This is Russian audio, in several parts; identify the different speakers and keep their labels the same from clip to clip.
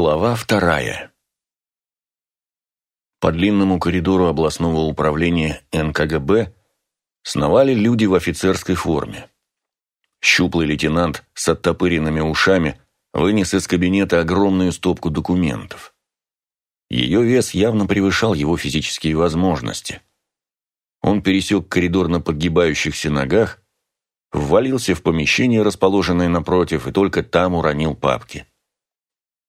Speaker 1: Глава вторая. По длинному коридору областного управления НКГБ сновали люди в офицерской форме. Щуплый лейтенант с оттопыренными ушами вынес из кабинета огромную стопку документов. Ее вес явно превышал его физические возможности. Он пересек коридор на подгибающихся ногах, ввалился в помещение, расположенное напротив, и только там уронил папки.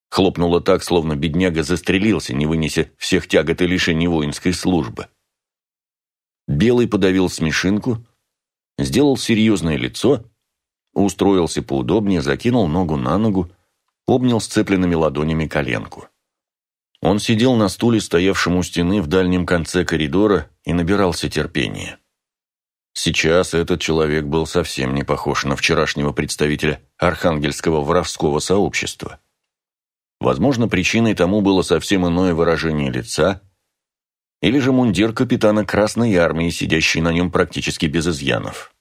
Speaker 1: Хлопнуло так, словно бедняга застрелился, не вынеся всех тягот и лишений воинской службы. Белый подавил смешинку, сделал серьезное лицо, устроился поудобнее, закинул ногу на ногу, обнял сцепленными ладонями коленку. Он сидел на стуле, стоявшем у стены в дальнем конце коридора, и набирался терпения. Сейчас этот человек был совсем не похож на вчерашнего представителя архангельского воровского сообщества. Возможно, причиной тому было совсем иное выражение лица, или же мундир капитана Красной Армии, сидящий на нем практически без изъянов.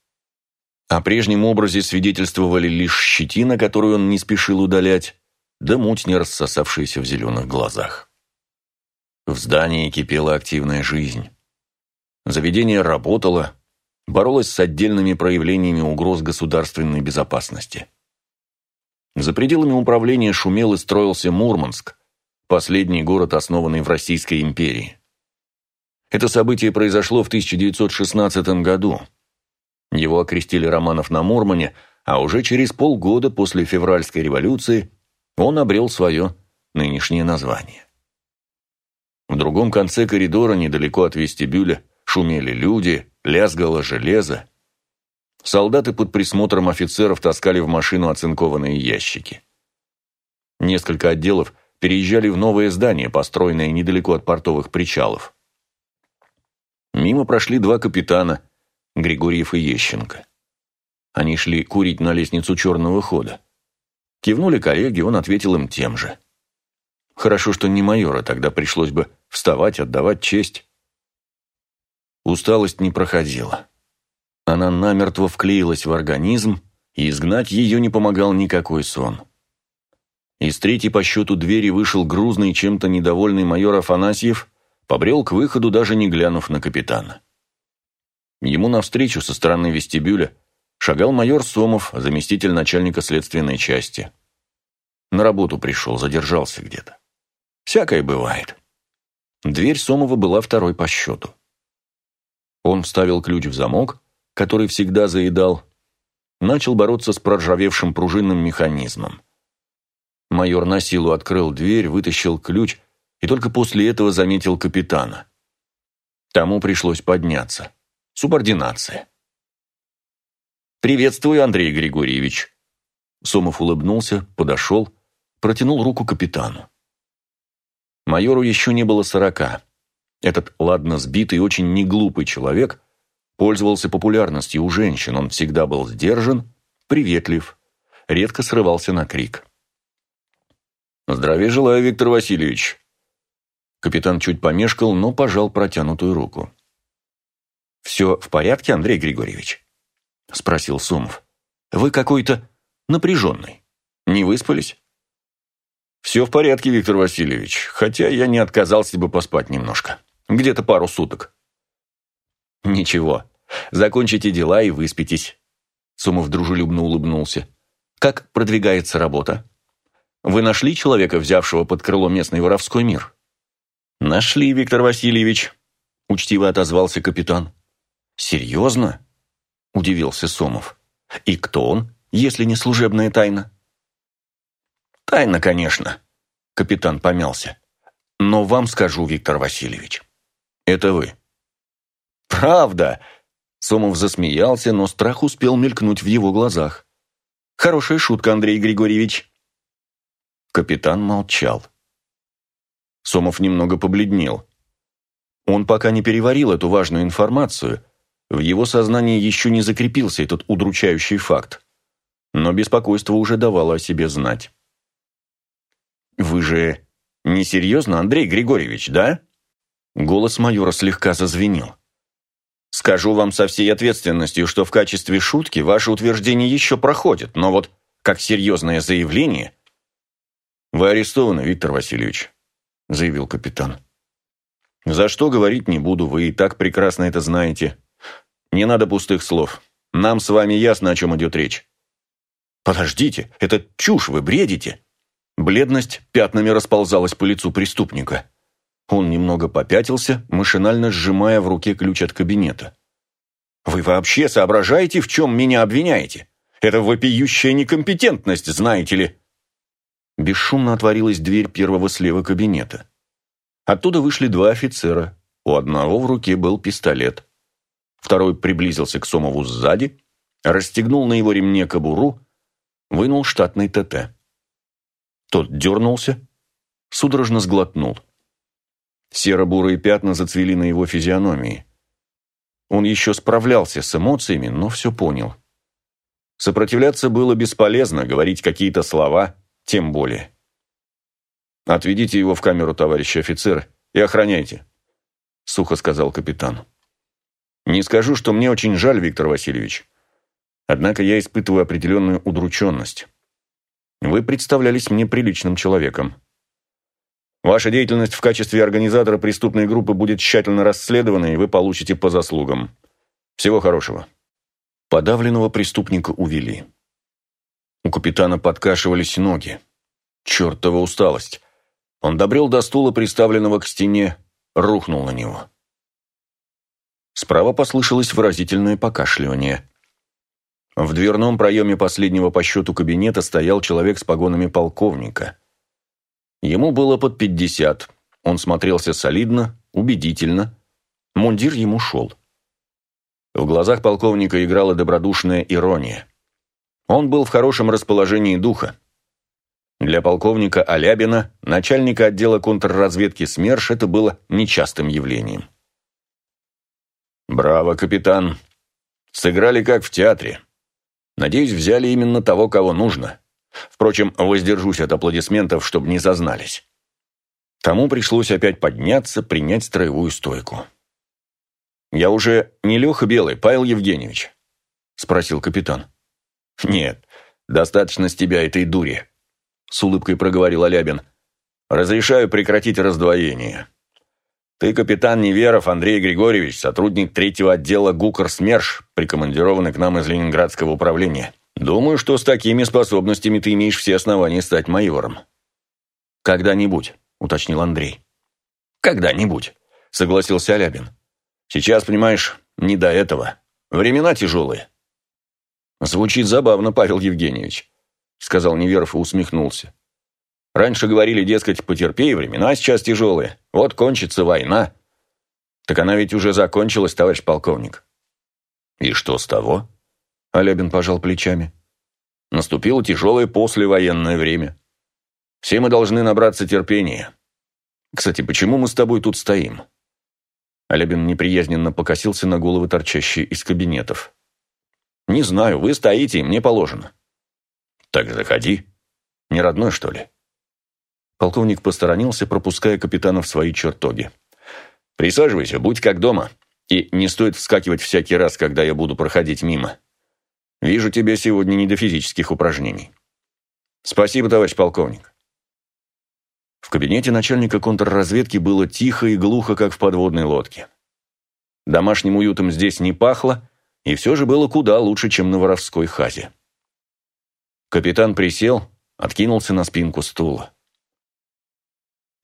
Speaker 1: О прежнем образе свидетельствовали лишь щетина, которую он не спешил удалять, да муть, не рассосавшаяся в зеленых глазах. В здании кипела активная жизнь. Заведение работало, боролось с отдельными проявлениями угроз государственной безопасности. За пределами управления шумел и строился Мурманск, последний город, основанный в Российской империи. Это событие произошло в 1916 году. Его окрестили Романов на Мурмане, а уже через полгода после февральской революции он обрел свое нынешнее название. В другом конце коридора, недалеко от вестибюля, шумели люди, лязгало железо, Солдаты под присмотром офицеров таскали в машину оцинкованные ящики. Несколько отделов переезжали в новое здание, построенное недалеко от портовых причалов. Мимо прошли два капитана, Григорьев и Ещенко. Они шли курить на лестницу черного хода. Кивнули коллеги, он ответил им тем же. Хорошо, что не майора, тогда пришлось бы вставать, отдавать честь. Усталость не проходила. Она намертво вклеилась в организм, и изгнать ее не помогал никакой сон. Из третьей по счету двери вышел грузный чем-то недовольный майор Афанасьев, побрел к выходу, даже не глянув на капитана. Ему навстречу со стороны вестибюля шагал майор Сомов, заместитель начальника следственной части. На работу пришел, задержался где-то. Всякое бывает. Дверь Сомова была второй по счету. Он вставил ключ в замок, который всегда заедал, начал бороться с проржавевшим пружинным механизмом. Майор на силу открыл дверь, вытащил ключ и только после этого заметил капитана. Тому пришлось подняться. Субординация. «Приветствую, Андрей Григорьевич!» Сомов улыбнулся, подошел, протянул руку капитану. Майору еще не было сорока. Этот ладно сбитый, очень неглупый человек Пользовался популярностью у женщин, он всегда был сдержан, приветлив, редко срывался на крик. «Здравия желаю, Виктор Васильевич!» Капитан чуть помешкал, но пожал протянутую руку. «Все в порядке, Андрей Григорьевич?» – спросил Сумов. «Вы какой-то напряженный. Не выспались?» «Все в порядке, Виктор Васильевич, хотя я не отказался бы поспать немножко. Где-то пару суток». «Ничего, закончите дела и выспитесь». Сумов дружелюбно улыбнулся. «Как продвигается работа? Вы нашли человека, взявшего под крыло местный воровской мир?» «Нашли, Виктор Васильевич», — учтиво отозвался капитан. «Серьезно?» — удивился Сомов. «И кто он, если не служебная тайна?» «Тайна, конечно», — капитан помялся. «Но вам скажу, Виктор Васильевич. Это вы. «Правда!» Сомов засмеялся, но страх успел мелькнуть в его глазах. «Хорошая шутка, Андрей Григорьевич!» Капитан молчал. Сомов немного побледнел. Он пока не переварил эту важную информацию, в его сознании еще не закрепился этот удручающий факт. Но беспокойство уже давало о себе знать. «Вы же несерьезно, Андрей Григорьевич, да?» Голос майора слегка зазвенел. Скажу вам со всей ответственностью, что в качестве шутки ваше утверждение еще проходит, но вот как серьезное заявление... «Вы арестованы, Виктор Васильевич», – заявил капитан. «За что говорить не буду, вы и так прекрасно это знаете. Не надо пустых слов. Нам с вами ясно, о чем идет речь». «Подождите, это чушь, вы бредите!» Бледность пятнами расползалась по лицу преступника. Он немного попятился, машинально сжимая в руке ключ от кабинета. «Вы вообще соображаете, в чем меня обвиняете? Это вопиющая некомпетентность, знаете ли!» Бесшумно отворилась дверь первого слева кабинета. Оттуда вышли два офицера. У одного в руке был пистолет. Второй приблизился к Сомову сзади, расстегнул на его ремне кобуру, вынул штатный ТТ. Тот дернулся, судорожно сглотнул. Серо-бурые пятна зацвели на его физиономии. Он еще справлялся с эмоциями, но все понял. Сопротивляться было бесполезно, говорить какие-то слова тем более. «Отведите его в камеру, товарищ офицер, и охраняйте», — сухо сказал капитан. «Не скажу, что мне очень жаль, Виктор Васильевич. Однако я испытываю определенную удрученность. Вы представлялись мне приличным человеком. Ваша деятельность в качестве организатора преступной группы будет тщательно расследована, и вы получите по заслугам. Всего хорошего». Подавленного преступника увели. У капитана подкашивались ноги. Чертова усталость. Он добрел до стула, приставленного к стене, рухнул на него. Справа послышалось выразительное покашливание. В дверном проеме последнего по счету кабинета стоял человек с погонами полковника. Ему было под пятьдесят. Он смотрелся солидно, убедительно. Мундир ему шел. В глазах полковника играла добродушная ирония. Он был в хорошем расположении духа. Для полковника Алябина, начальника отдела контрразведки СМЕРШ, это было нечастым явлением. «Браво, капитан! Сыграли как в театре. Надеюсь, взяли именно того, кого нужно. Впрочем, воздержусь от аплодисментов, чтобы не зазнались». Тому пришлось опять подняться, принять строевую стойку. «Я уже не Леха Белый, Павел Евгеньевич?» – спросил капитан. «Нет, достаточно с тебя этой дури», – с улыбкой проговорил Алябин. «Разрешаю прекратить раздвоение. Ты капитан Неверов Андрей Григорьевич, сотрудник третьего отдела ГУКР СМЕРШ, прикомандированный к нам из Ленинградского управления. Думаю, что с такими способностями ты имеешь все основания стать майором». «Когда-нибудь», – уточнил Андрей. «Когда-нибудь», – согласился Алябин. «Сейчас, понимаешь, не до этого. Времена тяжелые». «Звучит забавно, Павел Евгеньевич», – сказал Неверов и усмехнулся. Раньше говорили, дескать, потерпи, времена сейчас тяжелые. Вот кончится война. Так она ведь уже закончилась, товарищ полковник. И что с того? Алябин пожал плечами. Наступило тяжелое послевоенное время. Все мы должны набраться терпения. Кстати, почему мы с тобой тут стоим? Алябин неприязненно покосился на головы, торчащие из кабинетов. «Не знаю, вы стоите, и мне положено». «Так заходи. Не родной, что ли?» Полковник посторонился, пропуская капитана в свои чертоги. «Присаживайся, будь как дома. И не стоит вскакивать всякий раз, когда я буду проходить мимо. Вижу тебя сегодня не до физических упражнений». «Спасибо, товарищ полковник». В кабинете начальника контрразведки было тихо и глухо, как в подводной лодке. Домашним уютом здесь не пахло, и все же было куда лучше, чем на воровской хазе. Капитан присел, откинулся на спинку стула.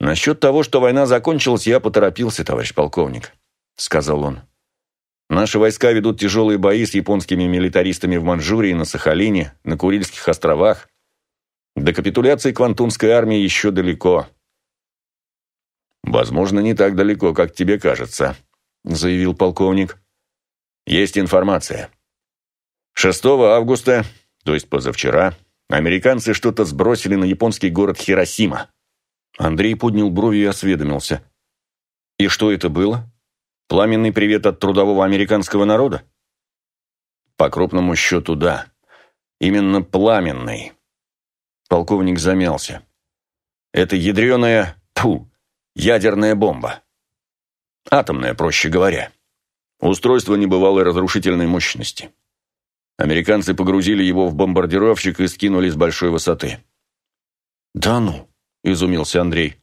Speaker 1: «Насчет того, что война закончилась, я поторопился, товарищ полковник», — сказал он. «Наши войска ведут тяжелые бои с японскими милитаристами в Манчжурии, на Сахалине, на Курильских островах. До капитуляции Квантунской армии еще далеко». «Возможно, не так далеко, как тебе кажется», — заявил полковник. «Есть информация. 6 августа, то есть позавчера, американцы что-то сбросили на японский город Хиросима. Андрей поднял брови и осведомился. «И что это было? Пламенный привет от трудового американского народа?» «По крупному счету, да. Именно пламенный». Полковник замялся. «Это ядреная, тьфу, ядерная бомба. Атомная, проще говоря. Устройство небывалой разрушительной мощности. Американцы погрузили его в бомбардировщик и скинули с большой высоты». «Да ну!» – изумился Андрей.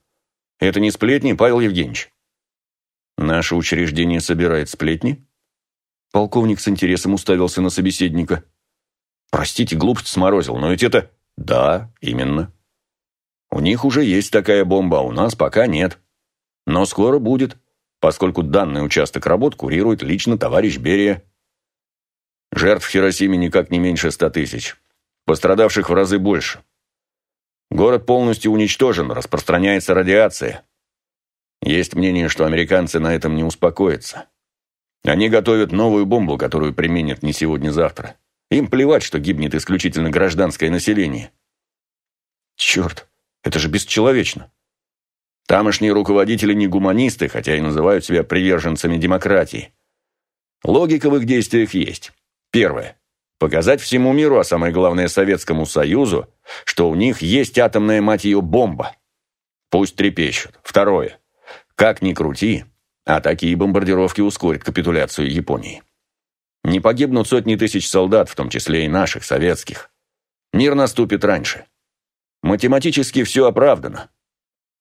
Speaker 1: «Это не сплетни, Павел Евгеньевич?» «Наше учреждение собирает сплетни?» Полковник с интересом уставился на собеседника. «Простите, глупость сморозил, но ведь это...» «Да, именно. У них уже есть такая бомба, а у нас пока нет. Но скоро будет, поскольку данный участок работ курирует лично товарищ Берия. Жертв в Хиросиме никак не меньше ста тысяч. Пострадавших в разы больше. Город полностью уничтожен, распространяется радиация. Есть мнение, что американцы на этом не успокоятся. Они готовят новую бомбу, которую применят не сегодня-завтра. Им плевать, что гибнет исключительно гражданское население. Черт, это же бесчеловечно. Тамошние руководители не гуманисты, хотя и называют себя приверженцами демократии. Логика в их действиях есть. Первое. Показать всему миру, а самое главное Советскому Союзу, что у них есть атомная, мать ее, бомба. Пусть трепещут. Второе. Как ни крути, а такие бомбардировки ускорят капитуляцию Японии. Не погибнут сотни тысяч солдат, в том числе и наших, советских. Мир наступит раньше. Математически все оправдано.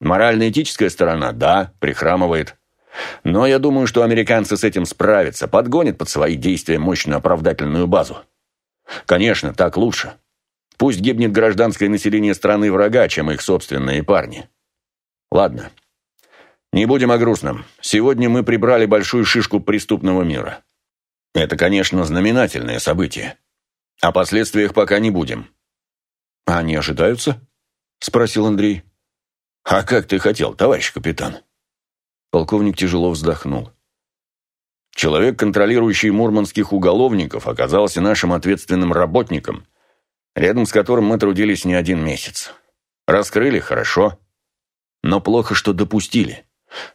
Speaker 1: Морально-этическая сторона, да, прихрамывает. Но я думаю, что американцы с этим справятся, подгонят под свои действия мощную оправдательную базу. Конечно, так лучше. Пусть гибнет гражданское население страны врага, чем их собственные парни. Ладно. Не будем о грустном. Сегодня мы прибрали большую шишку преступного мира. Это, конечно, знаменательное событие. О последствиях пока не будем. Они ожидаются? Спросил Андрей. А как ты хотел, товарищ капитан? Полковник тяжело вздохнул. Человек, контролирующий мурманских уголовников, оказался нашим ответственным работником, рядом с которым мы трудились не один месяц. Раскрыли – хорошо. Но плохо, что допустили.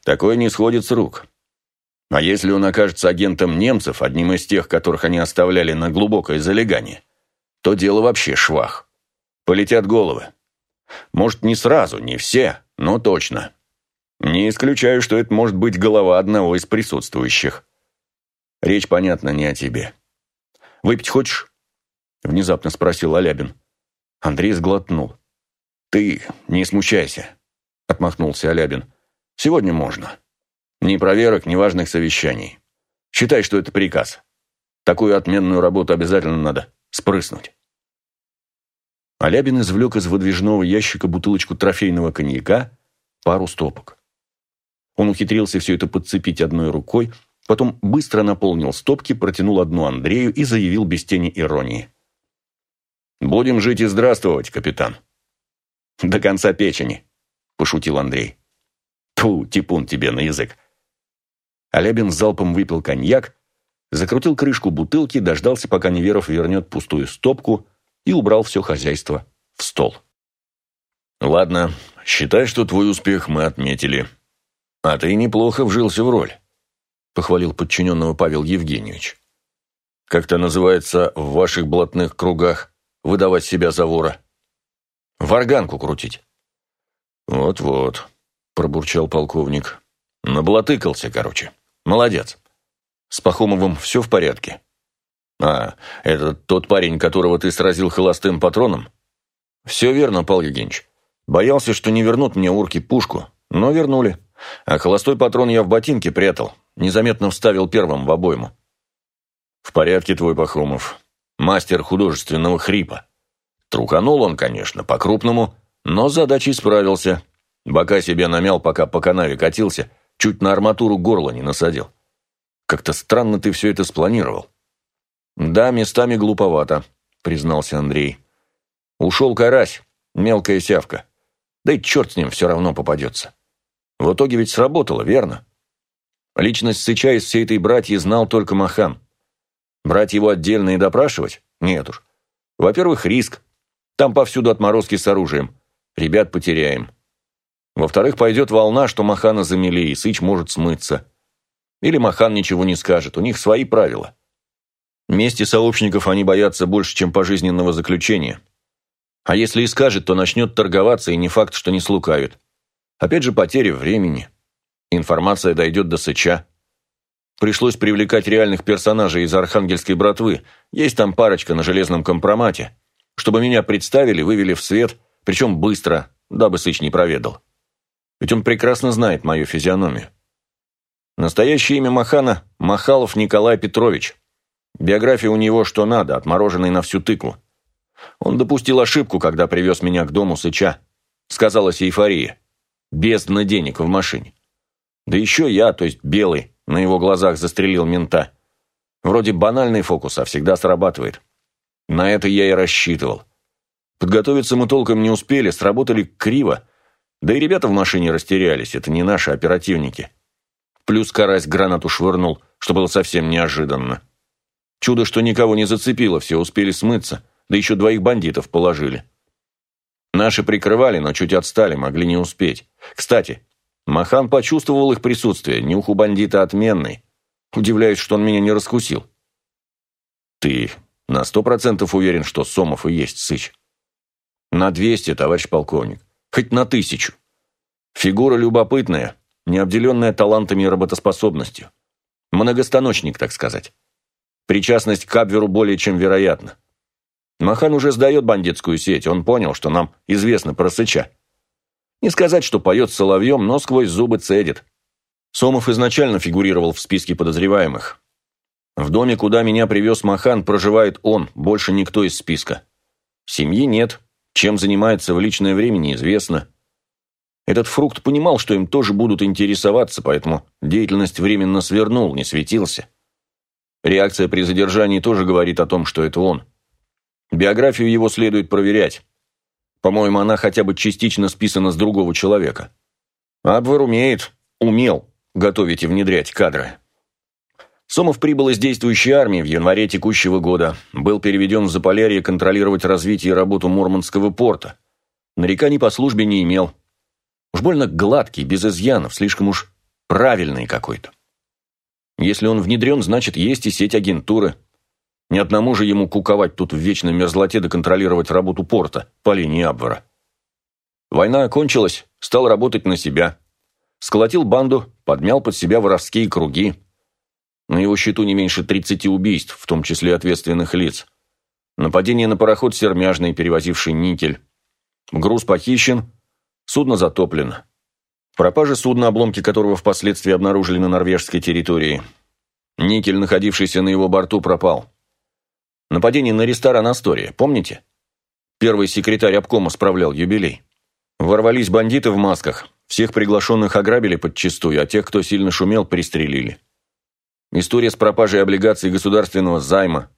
Speaker 1: Такое не сходит с рук. А если он окажется агентом немцев, одним из тех, которых они оставляли на глубокое залегание, то дело вообще швах. Полетят головы. Может, не сразу, не все, но точно. Не исключаю, что это может быть голова одного из присутствующих. Речь, понятно, не о тебе. Выпить хочешь? Внезапно спросил Алябин. Андрей сглотнул. Ты не смущайся, отмахнулся Алябин. Сегодня можно. Ни проверок, ни важных совещаний. Считай, что это приказ. Такую отменную работу обязательно надо спрыснуть. Алябин извлек из выдвижного ящика бутылочку трофейного коньяка, пару стопок. Он ухитрился все это подцепить одной рукой, потом быстро наполнил стопки, протянул одну Андрею и заявил без тени иронии. «Будем жить и здравствовать, капитан». «До конца печени», – пошутил Андрей. Ту, типун тебе на язык. Алябин залпом выпил коньяк, закрутил крышку бутылки, дождался, пока Неверов вернет пустую стопку и убрал все хозяйство в стол. «Ладно, считай, что твой успех мы отметили. А ты неплохо вжился в роль», — похвалил подчиненного Павел Евгеньевич. «Как это называется в ваших блатных кругах выдавать себя за вора?» «Варганку крутить». «Вот-вот», — пробурчал полковник. «Наблатыкался, короче. Молодец. С Пахомовым все в порядке?» «А, это тот парень, которого ты сразил холостым патроном?» «Все верно, Павел Евгеньевич. Боялся, что не вернут мне урки пушку, но вернули. А холостой патрон я в ботинке прятал, незаметно вставил первым в обойму». «В порядке твой Пахомов. Мастер художественного хрипа. Труканул он, конечно, по-крупному, но с задачей справился. Бока себе намял, пока по канаве катился, чуть на арматуру горло не насадил. Как-то странно ты все это спланировал. Да, местами глуповато, признался Андрей. Ушел карась, мелкая сявка. Да и черт с ним все равно попадется. В итоге ведь сработало, верно? Личность Сыча из всей этой братьи знал только Махан. Брать его отдельно и допрашивать? Нет уж. Во-первых, риск. Там повсюду отморозки с оружием. Ребят потеряем. Во-вторых, пойдет волна, что Махана замели, и Сыч может смыться. Или Махан ничего не скажет, у них свои правила. Мести сообщников они боятся больше, чем пожизненного заключения. А если и скажет, то начнет торговаться, и не факт, что не слукавит. Опять же, потери времени. Информация дойдет до Сыча. Пришлось привлекать реальных персонажей из Архангельской братвы. Есть там парочка на железном компромате. Чтобы меня представили, вывели в свет, причем быстро, дабы Сыч не проведал. Ведь он прекрасно знает мою физиономию. Настоящее имя Махана – Махалов Николай Петрович. Биография у него что надо, отмороженный на всю тыкву. Он допустил ошибку, когда привез меня к дому Сыча. Сказалась эйфория. Бездна денег в машине. Да еще я, то есть белый, на его глазах застрелил мента. Вроде банальный фокус, а всегда срабатывает. На это я и рассчитывал. Подготовиться мы толком не успели, сработали криво. Да и ребята в машине растерялись, это не наши оперативники. Плюс карась гранату швырнул, что было совсем неожиданно. Чудо, что никого не зацепило, все успели смыться, да еще двоих бандитов положили. Наши прикрывали, но чуть отстали, могли не успеть. Кстати, Махан почувствовал их присутствие, нюх у бандита отменный. Удивляюсь, что он меня не раскусил. Ты на сто процентов уверен, что Сомов и есть Сыч? На двести, товарищ полковник. Хоть на тысячу. Фигура любопытная, не обделенная талантами и работоспособностью. Многостаночник, так сказать. Причастность к Абверу более чем вероятна. Махан уже сдает бандитскую сеть, он понял, что нам известно про Сыча. Не сказать, что поет соловьем, но сквозь зубы цедит. Сомов изначально фигурировал в списке подозреваемых. В доме, куда меня привез Махан, проживает он, больше никто из списка. Семьи нет, чем занимается в личное время неизвестно. Этот фрукт понимал, что им тоже будут интересоваться, поэтому деятельность временно свернул, не светился. Реакция при задержании тоже говорит о том, что это он. Биографию его следует проверять. По-моему, она хотя бы частично списана с другого человека. Абвар умеет, умел готовить и внедрять кадры. Сомов прибыл из действующей армии в январе текущего года, был переведен в Заполярье контролировать развитие и работу Мурманского порта. Нареканий по службе не имел, Уж больно гладкий, без изъянов, слишком уж правильный какой-то. Если он внедрен, значит, есть и сеть агентуры. Ни одному же ему куковать тут в вечной мерзлоте да контролировать работу порта по линии Абвара. Война окончилась, стал работать на себя. Сколотил банду, подмял под себя воровские круги. На его счету не меньше 30 убийств, в том числе ответственных лиц. Нападение на пароход сермяжный, перевозивший никель. Груз похищен, Судно затоплено. Пропажа судна, обломки которого впоследствии обнаружили на норвежской территории. Никель, находившийся на его борту, пропал. Нападение на ресторан «Астория», помните? Первый секретарь обкома справлял юбилей. Ворвались бандиты в масках, всех приглашенных ограбили подчистую, а тех, кто сильно шумел, пристрелили. История с пропажей облигаций государственного займа.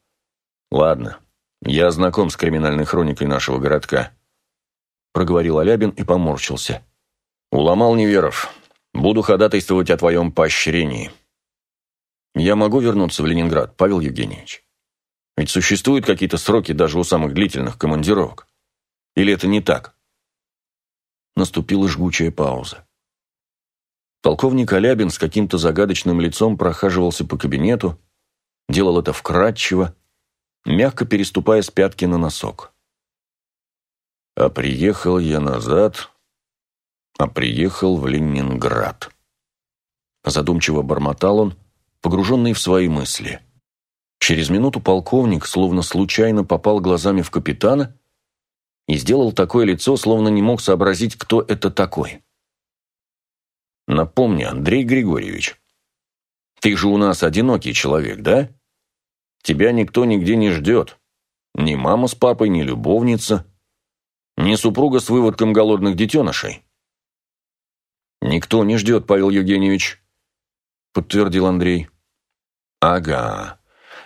Speaker 1: Ладно, я знаком с криминальной хроникой нашего городка проговорил Алябин и поморщился. «Уломал Неверов. Буду ходатайствовать о твоем поощрении». «Я могу вернуться в Ленинград, Павел Евгеньевич? Ведь существуют какие-то сроки даже у самых длительных командировок. Или это не так?» Наступила жгучая пауза. Полковник Алябин с каким-то загадочным лицом прохаживался по кабинету, делал это вкратчиво, мягко переступая с пятки на носок. А приехал я назад, а приехал в Ленинград. Задумчиво бормотал он, погруженный в свои мысли. Через минуту полковник словно случайно попал глазами в капитана и сделал такое лицо, словно не мог сообразить, кто это такой. «Напомни, Андрей Григорьевич, ты же у нас одинокий человек, да? Тебя никто нигде не ждет. Ни мама с папой, ни любовница. Не супруга с выводком голодных детенышей. «Никто не ждет, Павел Евгеньевич», — подтвердил Андрей. «Ага,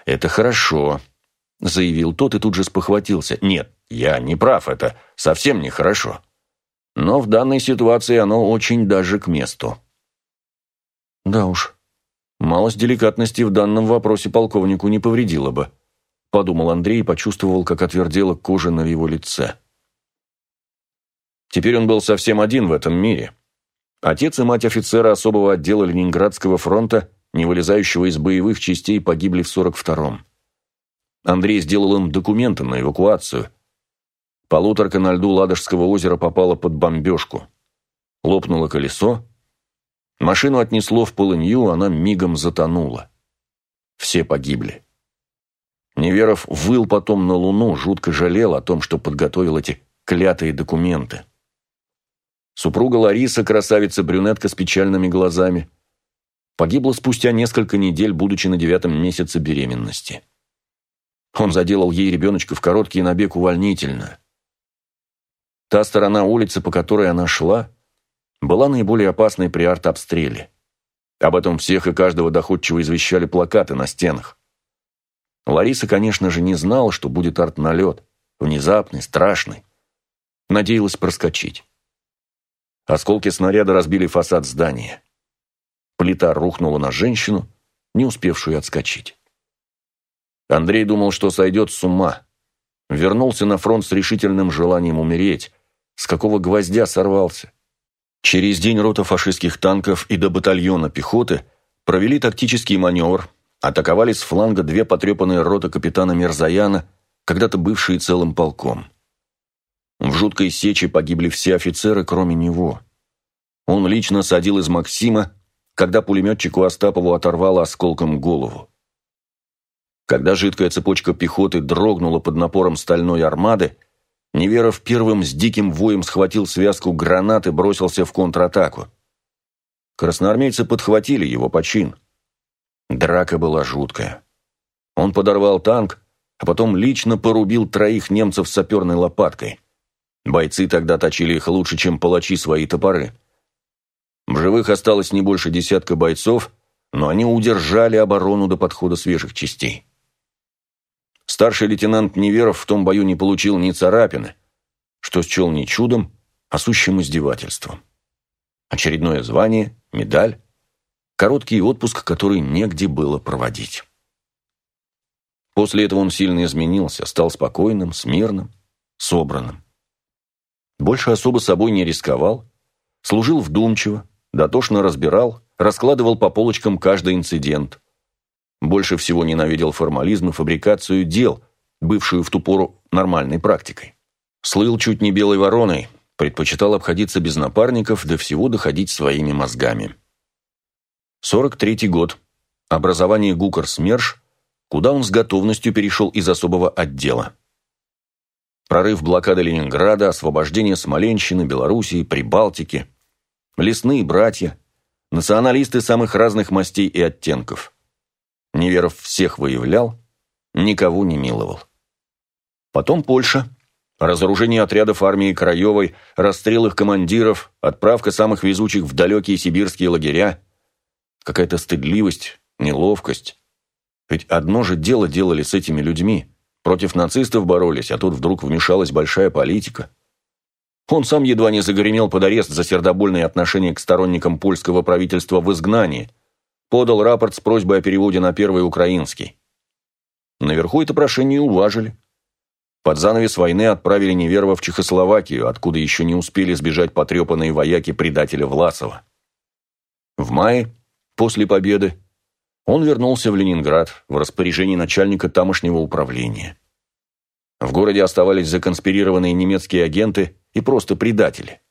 Speaker 1: это хорошо», — заявил тот и тут же спохватился. «Нет, я не прав, это совсем нехорошо. Но в данной ситуации оно очень даже к месту». «Да уж, малость деликатности в данном вопросе полковнику не повредила бы», — подумал Андрей и почувствовал, как отвердела кожа на его лице. Теперь он был совсем один в этом мире. Отец и мать офицера особого отдела Ленинградского фронта, не вылезающего из боевых частей, погибли в 42-м. Андрей сделал им документы на эвакуацию. Полуторка на льду Ладожского озера попала под бомбежку. Лопнуло колесо. Машину отнесло в полынью, она мигом затонула. Все погибли. Неверов выл потом на Луну, жутко жалел о том, что подготовил эти клятые документы. Супруга Лариса, красавица-брюнетка с печальными глазами, погибла спустя несколько недель, будучи на девятом месяце беременности. Он заделал ей ребеночка в короткий набег увольнительно. Та сторона улицы, по которой она шла, была наиболее опасной при артобстреле. Об этом всех и каждого доходчиво извещали плакаты на стенах. Лариса, конечно же, не знала, что будет арт-налет, внезапный, страшный. Надеялась проскочить. Осколки снаряда разбили фасад здания. Плита рухнула на женщину, не успевшую отскочить. Андрей думал, что сойдет с ума. Вернулся на фронт с решительным желанием умереть. С какого гвоздя сорвался? Через день рота фашистских танков и до батальона пехоты провели тактический маневр, атаковали с фланга две потрепанные роты капитана Мерзаяна, когда-то бывшие целым полком. В жуткой сече погибли все офицеры, кроме него. Он лично садил из Максима, когда пулеметчику Остапову оторвало осколком голову. Когда жидкая цепочка пехоты дрогнула под напором стальной армады, Неверов первым с диким воем схватил связку гранат и бросился в контратаку. Красноармейцы подхватили его почин. Драка была жуткая. Он подорвал танк, а потом лично порубил троих немцев саперной лопаткой. Бойцы тогда точили их лучше, чем палачи свои топоры. В живых осталось не больше десятка бойцов, но они удержали оборону до подхода свежих частей. Старший лейтенант Неверов в том бою не получил ни царапины, что счел не чудом, а сущим издевательством. Очередное звание, медаль, короткий отпуск, который негде было проводить. После этого он сильно изменился, стал спокойным, смирным, собранным. Больше особо собой не рисковал, служил вдумчиво, дотошно разбирал, раскладывал по полочкам каждый инцидент, больше всего ненавидел формализм и фабрикацию дел, бывшую в ту пору нормальной практикой. Слыл чуть не белой вороной, предпочитал обходиться без напарников, до всего доходить своими мозгами. 43-й год. Образование ГУКР-СМЕРШ, куда он с готовностью перешел из особого отдела. Прорыв блокады Ленинграда, освобождение Смоленщины, Белоруссии, Прибалтики. Лесные братья. Националисты самых разных мастей и оттенков. Неверов всех выявлял, никого не миловал. Потом Польша. Разоружение отрядов армии Краевой, расстрел их командиров, отправка самых везучих в далекие сибирские лагеря. Какая-то стыдливость, неловкость. Ведь одно же дело делали с этими людьми. Против нацистов боролись, а тут вдруг вмешалась большая политика. Он сам едва не загремел под арест за сердобольное отношение к сторонникам польского правительства в изгнании – подал рапорт с просьбой о переводе на первый украинский. Наверху это прошение уважили. Под занавес войны отправили Неверова в Чехословакию, откуда еще не успели сбежать потрепанные вояки предателя Власова. В мае, после победы, он вернулся в Ленинград в распоряжении начальника тамошнего управления. В городе оставались законспирированные немецкие агенты и просто предатели.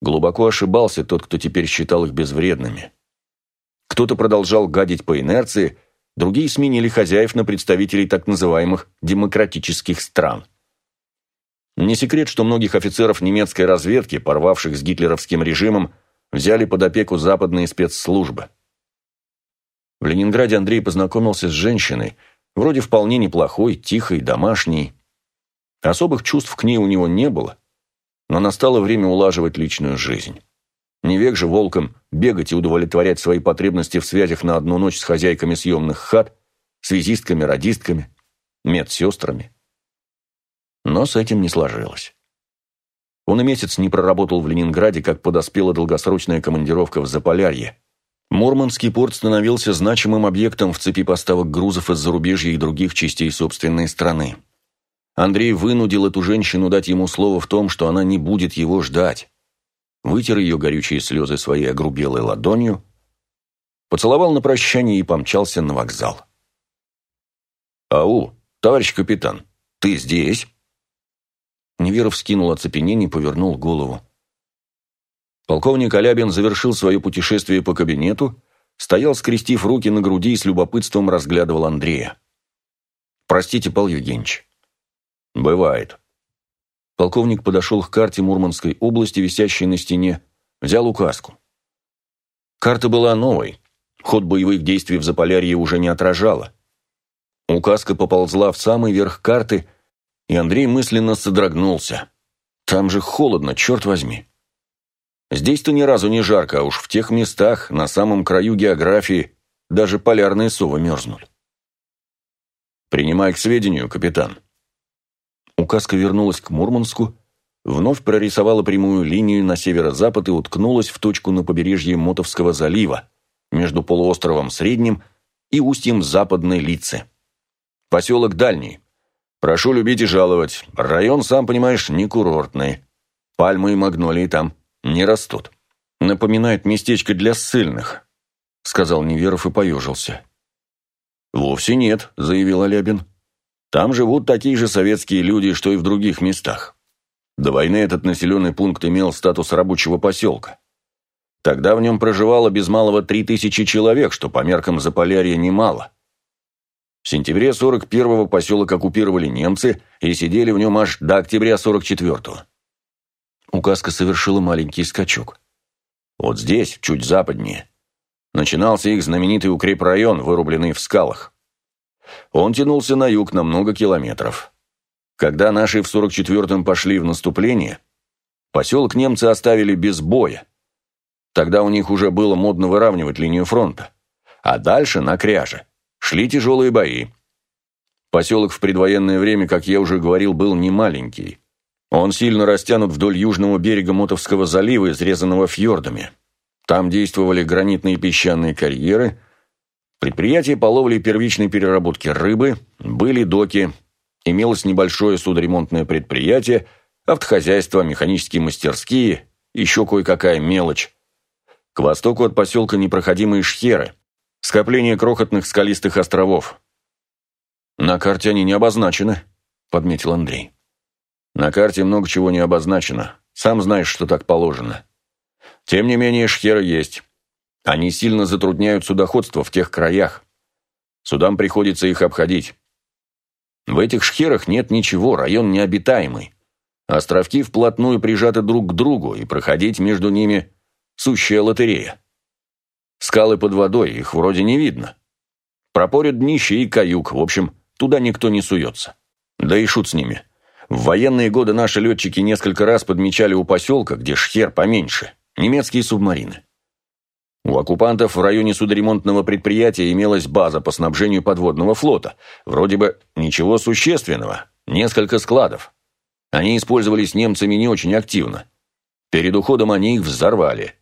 Speaker 1: Глубоко ошибался тот, кто теперь считал их безвредными. Кто-то продолжал гадить по инерции, другие сменили хозяев на представителей так называемых демократических стран. Не секрет, что многих офицеров немецкой разведки, порвавших с гитлеровским режимом, взяли под опеку западные спецслужбы. В Ленинграде Андрей познакомился с женщиной, вроде вполне неплохой, тихой, домашней. Особых чувств к ней у него не было, но настало время улаживать личную жизнь. Не век же волком бегать и удовлетворять свои потребности в связях на одну ночь с хозяйками съемных хат, связистками, радистками, медсестрами. Но с этим не сложилось. Он и месяц не проработал в Ленинграде, как подоспела долгосрочная командировка в Заполярье. Мурманский порт становился значимым объектом в цепи поставок грузов из зарубежья и других частей собственной страны. Андрей вынудил эту женщину дать ему слово в том, что она не будет его ждать вытер ее горючие слезы своей огрубелой ладонью, поцеловал на прощание и помчался на вокзал. «Ау, товарищ капитан, ты здесь?» Неверов скинул оцепенение и повернул голову. Полковник Алябин завершил свое путешествие по кабинету, стоял, скрестив руки на груди и с любопытством разглядывал Андрея. «Простите, Павел Евгеньевич». «Бывает». Полковник подошел к карте Мурманской области, висящей на стене, взял указку. Карта была новой, ход боевых действий в Заполярье уже не отражала. Указка поползла в самый верх карты, и Андрей мысленно содрогнулся. Там же холодно, черт возьми. Здесь-то ни разу не жарко, а уж в тех местах, на самом краю географии, даже полярные совы мерзнут. «Принимай к сведению, капитан». Указка вернулась к Мурманску, вновь прорисовала прямую линию на северо-запад и уткнулась в точку на побережье Мотовского залива, между полуостровом Средним и устьем Западной Лицы. Поселок Дальний. Прошу любить и жаловать. Район, сам понимаешь, не курортный. Пальмы и магнолии там не растут. Напоминает местечко для ссыльных, сказал Неверов и поежился. «Вовсе нет», — заявил Алябин. «Там живут такие же советские люди, что и в других местах. До войны этот населенный пункт имел статус рабочего поселка. Тогда в нем проживало без малого три тысячи человек, что по меркам Заполярья немало. В сентябре 41-го поселок оккупировали немцы и сидели в нем аж до октября 44-го. Указка совершила маленький скачок. Вот здесь, чуть западнее, начинался их знаменитый укрепрайон, вырубленный в скалах. Он тянулся на юг на много километров. Когда наши в 44-м пошли в наступление, поселок немцы оставили без боя. Тогда у них уже было модно выравнивать линию фронта. А дальше, на кряже, шли тяжелые бои. Поселок в предвоенное время, как я уже говорил, был не маленький. Он сильно растянут вдоль южного берега Мотовского залива, изрезанного фьордами. Там действовали гранитные песчаные карьеры, предприятия по ловле первичной переработки рыбы, были доки, имелось небольшое судоремонтное предприятие, автохозяйство, механические мастерские, еще кое-какая мелочь. К востоку от поселка непроходимые шхеры, скопление крохотных скалистых островов. «На карте они не обозначены», — подметил Андрей. «На карте много чего не обозначено. Сам знаешь, что так положено. Тем не менее, шхеры есть. Они сильно затрудняют судоходство в тех краях. Судам приходится их обходить. В этих шхерах нет ничего, район необитаемый. Островки вплотную прижаты друг к другу, и проходить между ними – сущая лотерея. Скалы под водой, их вроде не видно. Пропорят днище и каюк, в общем, туда никто не суется. Да и шут с ними. В военные годы наши летчики несколько раз подмечали у поселка, где шхер поменьше – немецкие субмарины. У оккупантов в районе судоремонтного предприятия имелась база по снабжению подводного флота. Вроде бы ничего существенного, несколько складов. Они использовались немцами не очень активно. Перед уходом они их взорвали.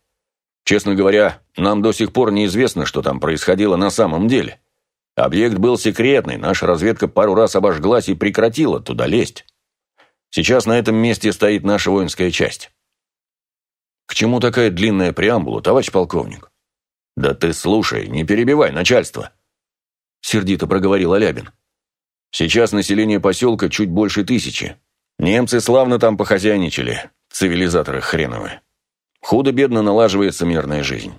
Speaker 1: Честно говоря, нам до сих пор неизвестно, что там происходило на самом деле. Объект был секретный, наша разведка пару раз обожглась и прекратила туда лезть. Сейчас на этом месте стоит наша воинская часть. «К чему такая длинная преамбула, товарищ полковник?» «Да ты слушай, не перебивай начальство!» Сердито проговорил Алябин. «Сейчас население поселка чуть больше тысячи. Немцы славно там похозяйничали, цивилизаторы хреновы. Худо-бедно налаживается мирная жизнь.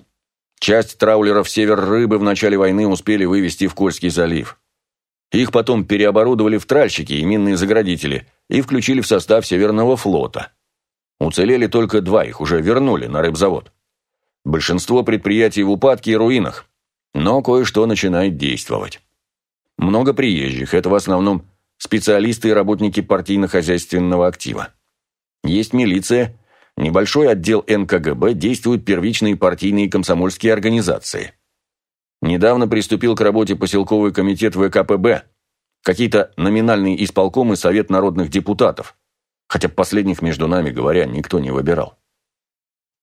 Speaker 1: Часть траулеров «Север Рыбы» в начале войны успели вывести в Кольский залив. Их потом переоборудовали в тральщики и минные заградители и включили в состав Северного флота. Уцелели только два, их уже вернули на рыбзавод. Большинство предприятий в упадке и руинах, но кое-что начинает действовать. Много приезжих, это в основном специалисты и работники партийно-хозяйственного актива. Есть милиция, небольшой отдел НКГБ, действуют первичные партийные и комсомольские организации. Недавно приступил к работе поселковый комитет ВКПБ, какие-то номинальные исполкомы Совет народных депутатов – хотя последних, между нами говоря, никто не выбирал.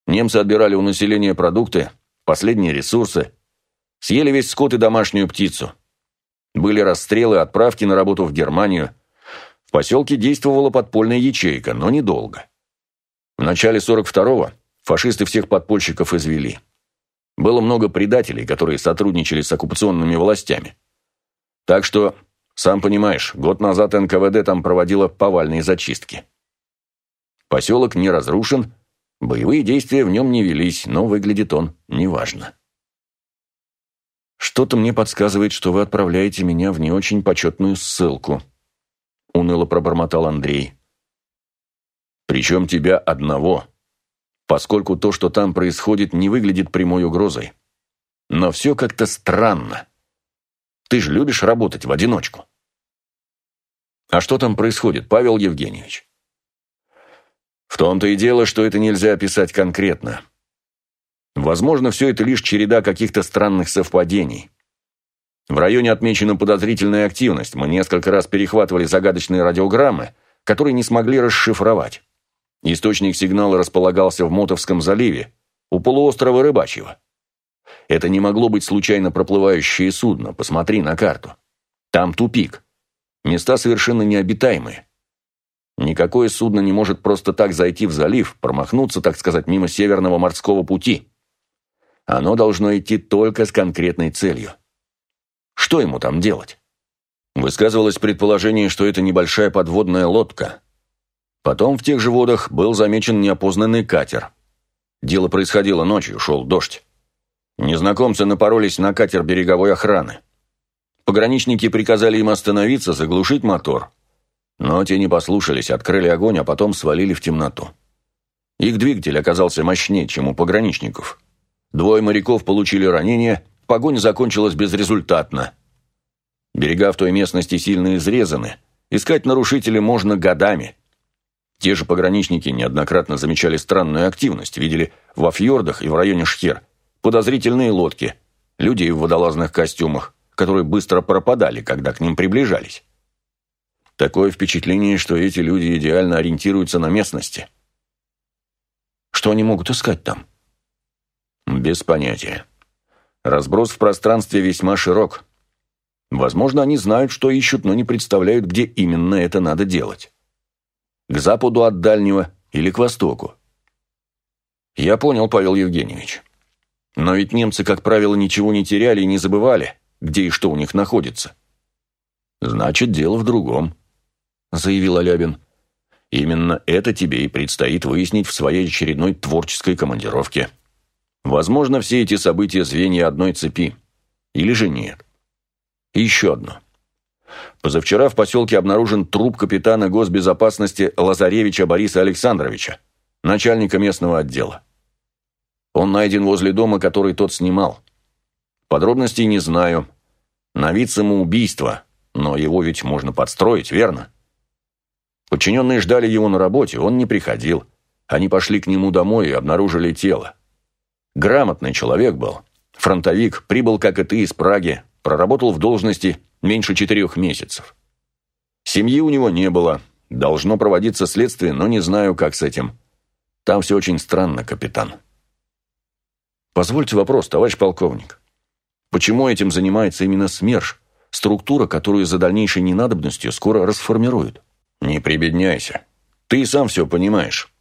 Speaker 1: Немцы отбирали у населения продукты, последние ресурсы, съели весь скот и домашнюю птицу. Были расстрелы, отправки на работу в Германию. В поселке действовала подпольная ячейка, но недолго. В начале 42-го фашисты всех подпольщиков извели. Было много предателей, которые сотрудничали с оккупационными властями. Так что, сам понимаешь, год назад НКВД там проводило повальные зачистки. Поселок не разрушен, боевые действия в нем не велись, но выглядит он неважно. «Что-то мне подсказывает, что вы отправляете меня в не очень почетную ссылку», — уныло пробормотал Андрей. Причем тебя одного, поскольку то, что там происходит, не выглядит прямой угрозой. Но все как-то странно. Ты же любишь работать в одиночку. А что там происходит, Павел Евгеньевич? В том-то и дело, что это нельзя описать конкретно. Возможно, все это лишь череда каких-то странных совпадений. В районе отмечена подозрительная активность. Мы несколько раз перехватывали загадочные радиограммы, которые не смогли расшифровать. Источник сигнала располагался в Мотовском заливе, у полуострова Рыбачьего. Это не могло быть случайно проплывающее судно, посмотри на карту. Там тупик. Места совершенно необитаемые. Никакое судно не может просто так зайти в залив, промахнуться, так сказать, мимо Северного морского пути. Оно должно идти только с конкретной целью. Что ему там делать? Высказывалось предположение, что это небольшая подводная лодка. Потом в тех же водах был замечен неопознанный катер. Дело происходило ночью, шел дождь. Незнакомцы напоролись на катер береговой охраны. Пограничники приказали им остановиться, заглушить мотор. Но те не послушались, открыли огонь, а потом свалили в темноту. Их двигатель оказался мощнее, чем у пограничников. Двое моряков получили ранения, погонь закончилась безрезультатно. Берега в той местности сильно изрезаны. Искать нарушителей можно годами. Те же пограничники неоднократно замечали странную активность, видели во фьордах и в районе Шхер подозрительные лодки, людей в водолазных костюмах, которые быстро пропадали, когда к ним приближались. Такое впечатление, что эти люди идеально ориентируются на местности. Что они могут искать там? Без понятия. Разброс в пространстве весьма широк. Возможно, они знают, что ищут, но не представляют, где именно это надо делать. К западу от дальнего или к востоку. Я понял, Павел Евгеньевич. Но ведь немцы, как правило, ничего не теряли и не забывали, где и что у них находится. Значит, дело в другом, заявил Алябин. Именно это тебе и предстоит выяснить в своей очередной творческой командировке. Возможно, все эти события звенья одной цепи. Или же нет. И еще одно. Позавчера в поселке обнаружен труп капитана госбезопасности Лазаревича Бориса Александровича, начальника местного отдела. Он найден возле дома, который тот снимал. Подробностей не знаю. На вид самоубийство, но его ведь можно подстроить, верно? Подчиненные ждали его на работе, он не приходил. Они пошли к нему домой и обнаружили тело. Грамотный человек был. Фронтовик, прибыл, как и ты, из Праги, проработал в должности меньше четырех месяцев. Семьи у него не было. Должно проводиться следствие, но не знаю, как с этим. Там все очень странно, капитан. Позвольте вопрос, товарищ полковник. Почему этим занимается именно СМЕРШ, структура, которую за дальнейшей ненадобностью скоро расформируют? Не прибедняйся. Ты и сам все понимаешь,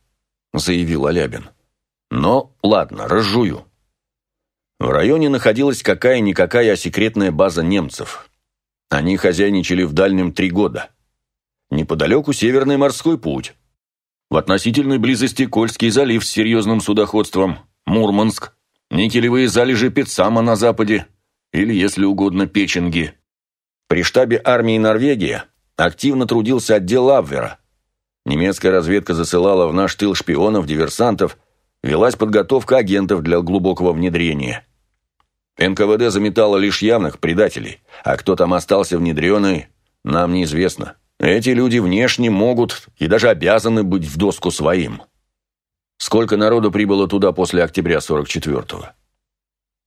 Speaker 1: заявил Алябин. Но, ладно, разжую. В районе находилась какая-никакая секретная база немцев. Они хозяйничали в дальнем три года. Неподалеку Северный морской путь. В относительной близости Кольский залив с серьезным судоходством, Мурманск, никелевые залежи Петсама на западе, или, если угодно, Печенги. При штабе армии Норвегия активно трудился отдел Абвера. Немецкая разведка засылала в наш тыл шпионов, диверсантов, велась подготовка агентов для глубокого внедрения. НКВД заметало лишь явных предателей, а кто там остался внедренный, нам неизвестно. Эти люди внешне могут и даже обязаны быть в доску своим. Сколько народу прибыло туда после октября 44-го?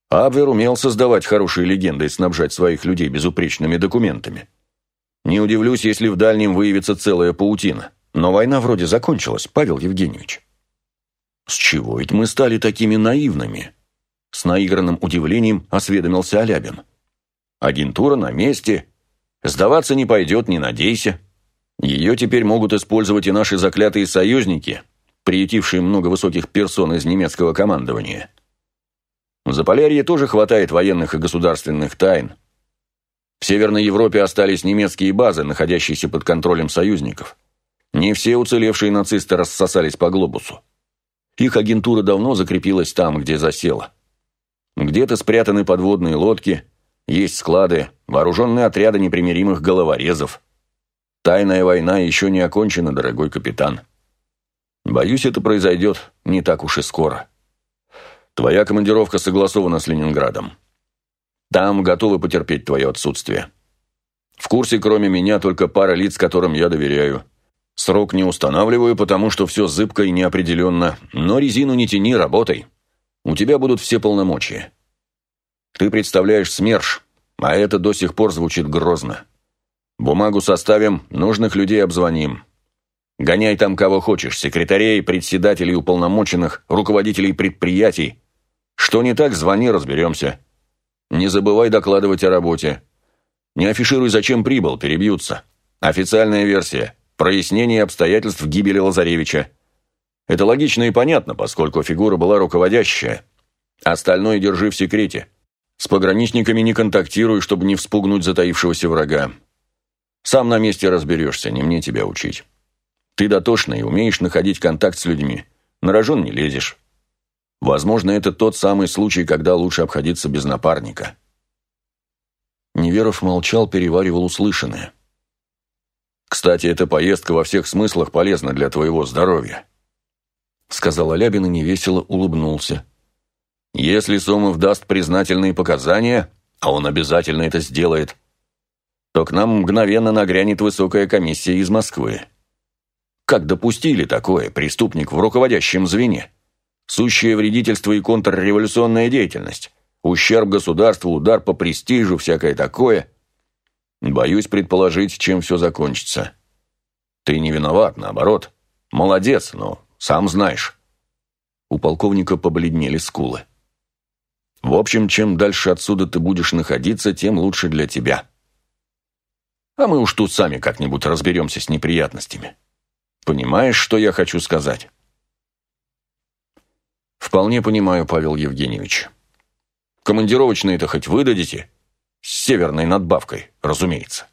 Speaker 1: Абвер умел создавать хорошие легенды и снабжать своих людей безупречными документами. Не удивлюсь, если в дальнем выявится целая паутина. Но война вроде закончилась, Павел Евгеньевич. С чего ведь мы стали такими наивными? С наигранным удивлением осведомился Алябин. Агентура на месте. Сдаваться не пойдет, не надейся. Ее теперь могут использовать и наши заклятые союзники, приютившие много высоких персон из немецкого командования. В Заполярье тоже хватает военных и государственных тайн. В Северной Европе остались немецкие базы, находящиеся под контролем союзников. Не все уцелевшие нацисты рассосались по глобусу. Их агентура давно закрепилась там, где засела. Где-то спрятаны подводные лодки, есть склады, вооруженные отряды непримиримых головорезов. Тайная война еще не окончена, дорогой капитан. Боюсь, это произойдет не так уж и скоро. Твоя командировка согласована с Ленинградом. Там готовы потерпеть твое отсутствие. В курсе, кроме меня, только пара лиц, которым я доверяю. Срок не устанавливаю, потому что все зыбко и неопределенно, но резину не тяни, работай. У тебя будут все полномочия. Ты представляешь СМЕРШ, а это до сих пор звучит грозно. Бумагу составим, нужных людей обзвоним. Гоняй там кого хочешь, секретарей, председателей уполномоченных, руководителей предприятий. Что не так, звони, разберемся. Не забывай докладывать о работе. Не афишируй, зачем прибыл, перебьются. Официальная версия. Прояснение обстоятельств гибели Лазаревича. Это логично и понятно, поскольку фигура была руководящая. Остальное держи в секрете. С пограничниками не контактируй, чтобы не вспугнуть затаившегося врага. Сам на месте разберешься, не мне тебя учить. Ты дотошный, умеешь находить контакт с людьми. На рожон не лезешь. Возможно, это тот самый случай, когда лучше обходиться без напарника. Неверов молчал, переваривал услышанное. «Кстати, эта поездка во всех смыслах полезна для твоего здоровья», сказал Алябин и невесело улыбнулся. Если Сомов даст признательные показания, а он обязательно это сделает, то к нам мгновенно нагрянет высокая комиссия из Москвы. Как допустили такое, преступник в руководящем звене? Сущее вредительство и контрреволюционная деятельность. Ущерб государству, удар по престижу, всякое такое. Боюсь предположить, чем все закончится. Ты не виноват, наоборот. Молодец, но сам знаешь. У полковника побледнели скулы. В общем, чем дальше отсюда ты будешь находиться, тем лучше для тебя. А мы уж тут сами как-нибудь разберемся с неприятностями. Понимаешь, что я хочу сказать? Вполне понимаю, Павел Евгеньевич. Командировочные-то хоть выдадите? С северной надбавкой, разумеется.